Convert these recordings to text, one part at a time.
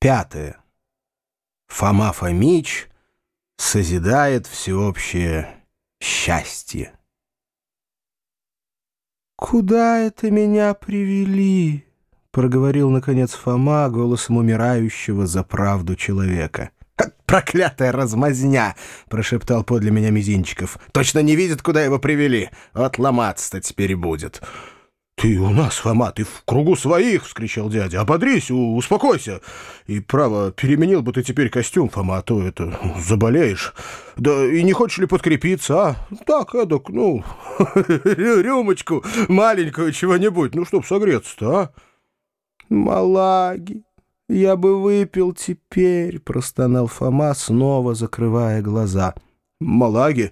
Пятое. Фома Фомич созидает всеобщее счастье. «Куда это меня привели?» — проговорил, наконец, Фома голосом умирающего за правду человека. «Проклятая размазня!» — прошептал подле меня Мизинчиков. «Точно не видит, куда его привели. Вот ломаться-то теперь будет». «Ты у нас, Фома, ты в кругу своих!» — вскричал дядя. «Ободрись, успокойся! И, право, переменил бы ты теперь костюм, Фома, а то это, заболеешь. Да и не хочешь ли подкрепиться, а? Так, эдак, ну, рюмочку маленькую чего-нибудь, ну, чтоб согреться-то, а?» «Малаги, я бы выпил теперь!» — простонал Фома, снова закрывая глаза. «Малаги?»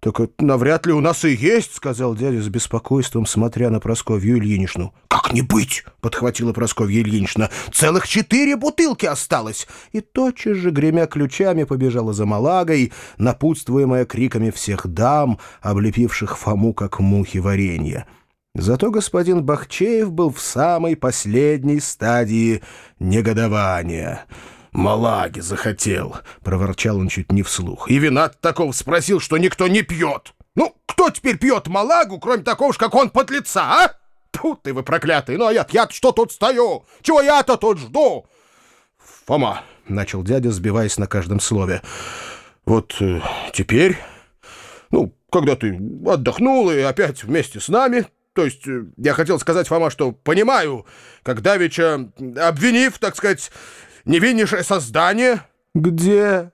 «Так это навряд ли у нас и есть», — сказал дядя с беспокойством, смотря на Просковью Ильиничну. «Как не быть?» — подхватила Просковья Ильинична. «Целых четыре бутылки осталось!» И тотчас же, гремя ключами, побежала за Малагой, напутствуемая криками всех дам, облепивших Фому, как мухи варенья. Зато господин Бахчеев был в самой последней стадии негодования — «Малаги захотел», — проворчал он чуть не вслух. «И вина такого спросил, что никто не пьет. Ну, кто теперь пьет малагу, кроме такого ж, как он, подлеца, а? Тут ты вы проклятый, ну а я я что тут стою? Чего я-то тут жду?» «Фома», — начал дядя, сбиваясь на каждом слове, — «вот э, теперь, ну, когда ты отдохнул и опять вместе с нами, то есть э, я хотел сказать, Фома, что понимаю, как Давича, обвинив, так сказать, невиннейшее создание?» «Где?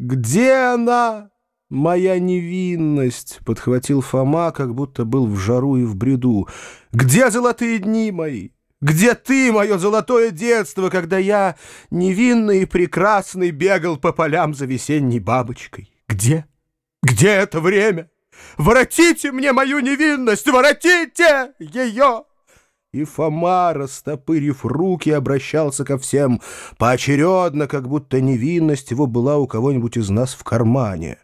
Где она?» «Моя невинность», — подхватил Фома, как будто был в жару и в бреду. «Где золотые дни мои? Где ты, мое золотое детство, когда я, невинный и прекрасный, бегал по полям за весенней бабочкой? Где? Где это время? Воротите мне мою невинность! Воротите ее!» И Фома, растопырив руки, обращался ко всем поочередно, как будто невинность его была у кого-нибудь из нас в кармане.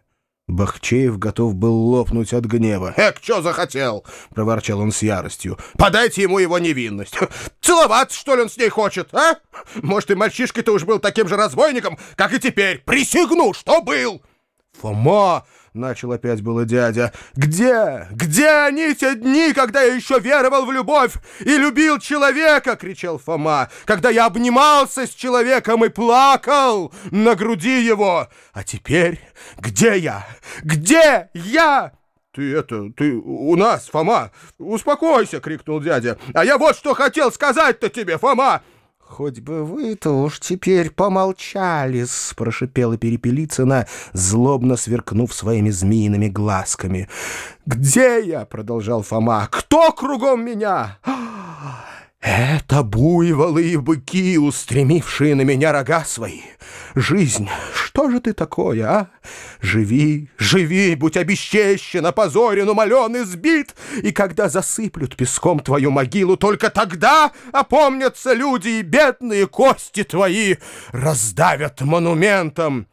Бахчеев готов был лопнуть от гнева. «Эк, что захотел?» — проворчал он с яростью. «Подайте ему его невинность. Целоваться, что ли, он с ней хочет, а? Может, и мальчишкой-то уж был таким же разбойником, как и теперь. Присягну, что был!» «Фома!» — начал опять было дядя. «Где? Где они те дни, когда я еще веровал в любовь и любил человека?» — кричал Фома. «Когда я обнимался с человеком и плакал на груди его. А теперь где я? Где я?» «Ты это, ты у нас, Фома! Успокойся!» — крикнул дядя. «А я вот что хотел сказать-то тебе, Фома! «Хоть бы вы-то уж теперь помолчали-с!» — прошипела Перепелицына, злобно сверкнув своими змеиными глазками. «Где я?» — продолжал Фома. «Кто кругом меня?» Это буйволы и быки, устремившие на меня рога свои. Жизнь, что же ты такое, а? Живи, живи, будь обесчещен, опозорен, умолен и сбит, и когда засыплют песком твою могилу, только тогда опомнятся люди и бедные кости твои раздавят монументом.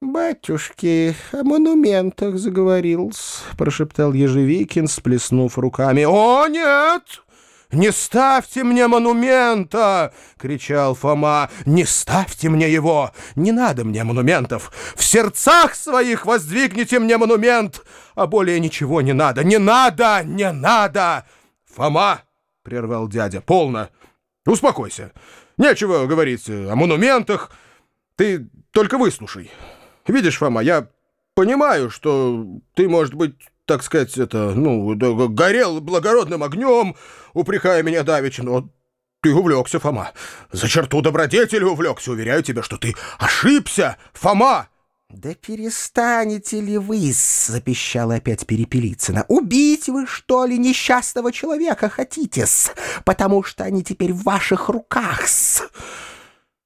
«Батюшки, о монументах заговорил прошептал Ежевикин, сплеснув руками. «О, нет!» «Не ставьте мне монумента!» — кричал Фома. «Не ставьте мне его! Не надо мне монументов! В сердцах своих воздвигните мне монумент! А более ничего не надо! Не надо! Не надо!» «Фома!» — прервал дядя. «Полно! Успокойся! Нечего говорить о монументах! Ты только выслушай! Видишь, Фома, я понимаю, что ты, может быть, так сказать, это, ну, горел благородным огнем, упрекая меня давеча, но ты увлекся, Фома. За черту добродетели увлекся, уверяю тебя, что ты ошибся, Фома!» «Да перестанете ли вы, — запищала опять Перепелицына, — убить вы, что ли, несчастного человека хотите-с, потому что они теперь в ваших руках-с!»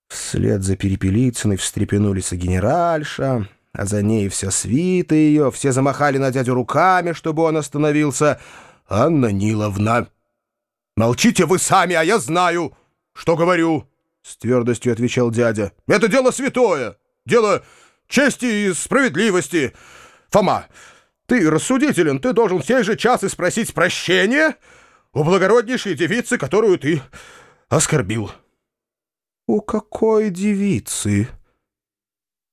Вслед за Перепелицыной встрепенулись и генеральша, а за ней вся свита ее, все замахали на дядю руками, чтобы он остановился. «Анна Ниловна!» «Молчите вы сами, а я знаю, что говорю!» С твердостью отвечал дядя. «Это дело святое, дело чести и справедливости. Фома, ты рассудителен, ты должен в сей же час и спросить прощения у благороднейшей девицы, которую ты оскорбил». «У какой девицы?»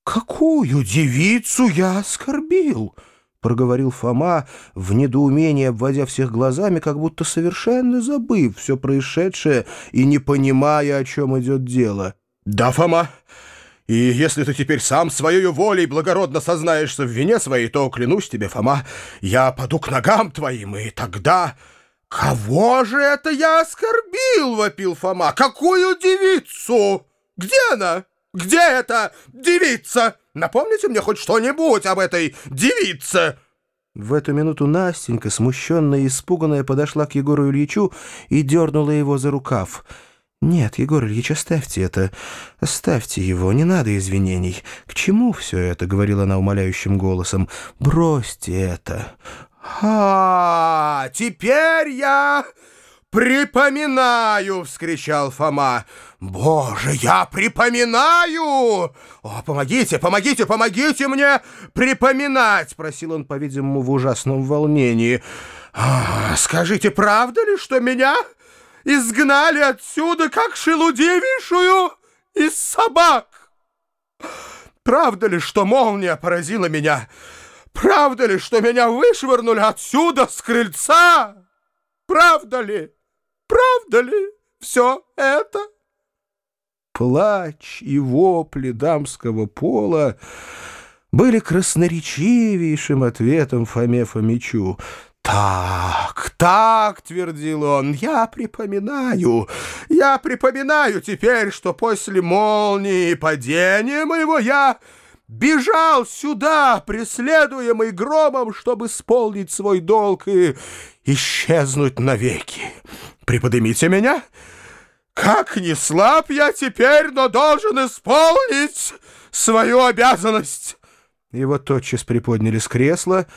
«Какую девицу я оскорбил?» — проговорил Фома, в недоумении обводя всех глазами, как будто совершенно забыв все происшедшее и не понимая, о чем идет дело. «Да, Фома, и если ты теперь сам своей волей благородно сознаешься в вине своей, то, клянусь тебе, Фома, я паду к ногам твоим, и тогда...» «Кого же это я оскорбил?» — вопил Фома. «Какую девицу? Где она? Где эта девица? Напомните мне хоть что-нибудь об этой девице!» В эту минуту Настенька, смущенная и испуганная, подошла к Егору Ильичу и дернула его за рукав. «Нет, Егор Ильич, оставьте это. Оставьте его, не надо извинений. К чему все это?» — говорила она умоляющим голосом. «Бросьте это. «А, теперь я припоминаю!» — вскричал Фома. «Боже, я припоминаю! О, помогите, помогите, помогите мне припоминать!» — просил он, по-видимому, в ужасном волнении. А, «Скажите, правда ли, что меня изгнали отсюда, как шелудивейшую из собак? Правда ли, что молния поразила меня?» Правда ли, что меня вышвырнули отсюда, с крыльца? Правда ли? Правда ли все это? Плач и вопли дамского пола были красноречивейшим ответом Фоме Фомичу. «Так, так», — твердил он, — «я припоминаю, я припоминаю теперь, что после молнии и падения моего я...» бежал сюда, преследуемый громом, чтобы исполнить свой долг и исчезнуть навеки. Приподнимите меня. Как не слаб я теперь, но должен исполнить свою обязанность. Его тотчас приподняли с кресла,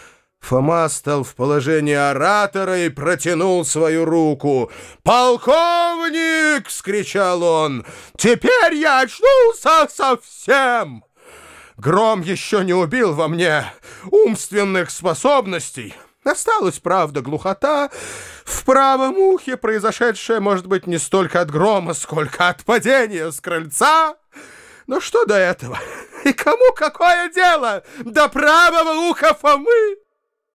Фома стал в положении оратора и протянул свою руку. «Полковник!» — скричал он. «Теперь я очнулся совсем!» Гром еще не убил во мне умственных способностей. Осталась, правда, глухота. В правом ухе произошедшее может быть не столько от грома, сколько от падения с крыльца. Но что до этого? И кому какое дело до правого уха Фомы?